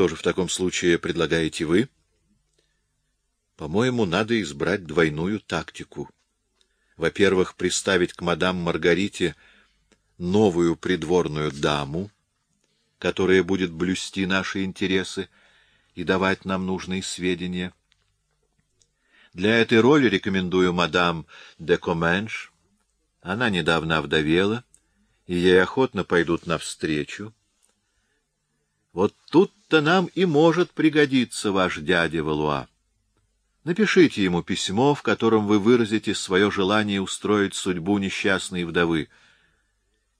Что же в таком случае предлагаете вы? По-моему, надо избрать двойную тактику. Во-первых, приставить к мадам Маргарите новую придворную даму, которая будет блюсти наши интересы и давать нам нужные сведения. Для этой роли рекомендую мадам де Коменш. Она недавно овдовела, и ей охотно пойдут навстречу. Вот тут-то нам и может пригодиться ваш дядя Валуа. Напишите ему письмо, в котором вы выразите свое желание устроить судьбу несчастной вдовы.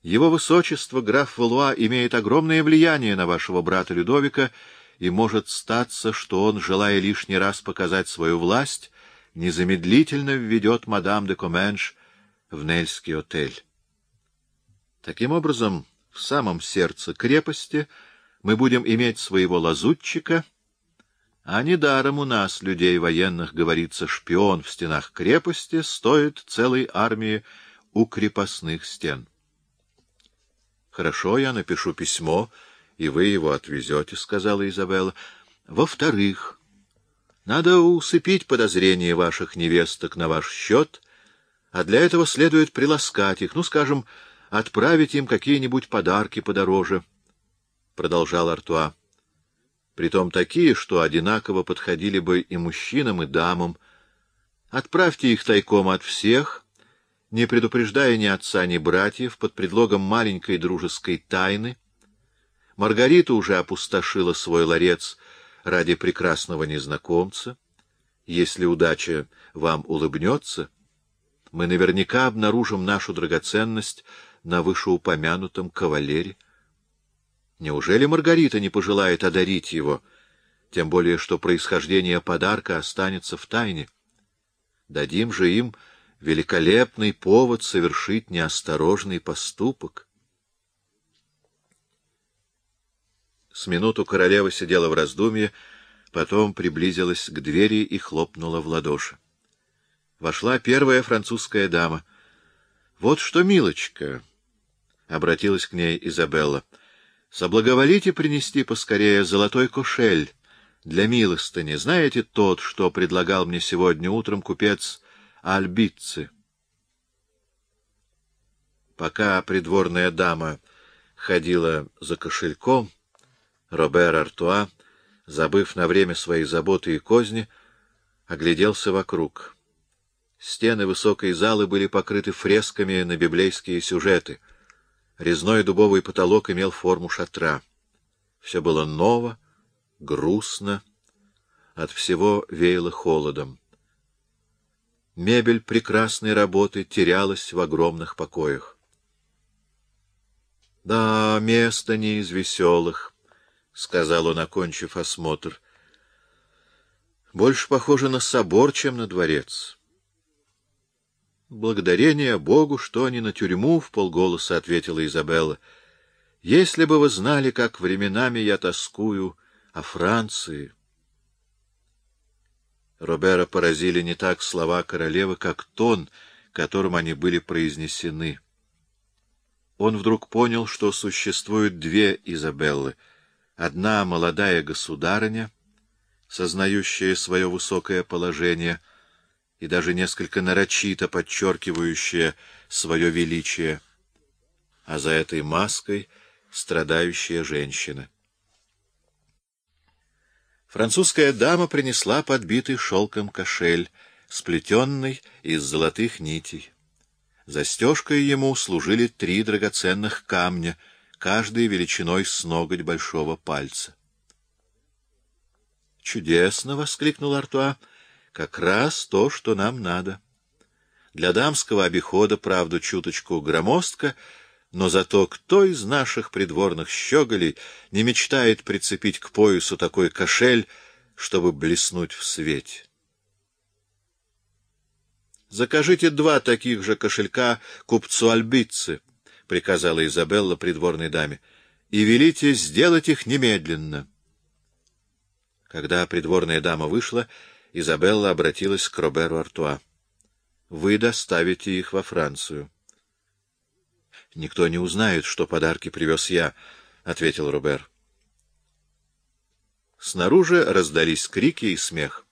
Его высочество, граф Валуа, имеет огромное влияние на вашего брата Людовика, и может статься, что он, желая лишний раз показать свою власть, незамедлительно введет мадам де Коменш в Нельский отель. Таким образом, в самом сердце крепости мы будем иметь своего лазутчика, а недаром у нас, людей военных, говорится, шпион в стенах крепости стоит целой армии у крепостных стен. Хорошо, я напишу письмо, и вы его отвезете, — сказала Изабелла. Во-вторых, надо усыпить подозрения ваших невесток на ваш счет, а для этого следует приласкать их, ну, скажем, отправить им какие-нибудь подарки подороже, — продолжал Артуа. Притом такие, что одинаково подходили бы и мужчинам, и дамам. Отправьте их тайком от всех — не предупреждая ни отца, ни братьев, под предлогом маленькой дружеской тайны, Маргарита уже опустошила свой ларец ради прекрасного незнакомца. Если удача вам улыбнется, мы наверняка обнаружим нашу драгоценность на вышеупомянутом кавалере. Неужели Маргарита не пожелает одарить его, тем более что происхождение подарка останется в тайне? Дадим же им великолепный повод совершить неосторожный поступок. С минуту королева сидела в раздумье, потом приблизилась к двери и хлопнула в ладоши. Вошла первая французская дама. — Вот что, милочка, — обратилась к ней Изабелла, — соблаговолите принести поскорее золотой кошель для милостыни. Знаете тот, что предлагал мне сегодня утром купец Альбицы. Пока придворная дама ходила за кошельком, Робер Артуа, забыв на время свои заботы и козни, огляделся вокруг. Стены высокой залы были покрыты фресками на библейские сюжеты. Резной дубовый потолок имел форму шатра. Все было ново, грустно, от всего веяло холодом. Мебель прекрасной работы терялась в огромных покоях. — Да, место не из веселых, — сказал он, окончив осмотр. — Больше похоже на собор, чем на дворец. — Благодарение Богу, что не на тюрьму, — в полголоса ответила Изабелла. — Если бы вы знали, как временами я тоскую о Франции... Робера поразили не так слова королевы, как тон, которым они были произнесены. Он вдруг понял, что существуют две Изабеллы. Одна молодая государыня, сознающая свое высокое положение и даже несколько нарочито подчеркивающая свое величие, а за этой маской страдающая женщина. Французская дама принесла подбитый шелком кошель, сплетенный из золотых нитей. Застежкой ему служили три драгоценных камня, каждый величиной с ноготь большого пальца. «Чудесно!» — воскликнул Артуа. «Как раз то, что нам надо. Для дамского обихода, правда, чуточку громоздко, но зато кто из наших придворных щеголей не мечтает прицепить к поясу такой кошель, чтобы блеснуть в свете? «Закажите два таких же кошелька купцу Альбицы», — приказала Изабелла придворной даме, — «и велите сделать их немедленно». Когда придворная дама вышла, Изабелла обратилась к Роберу Артуа. «Вы доставите их во Францию». — Никто не узнает, что подарки привез я, — ответил Робер. Снаружи раздались крики и смех.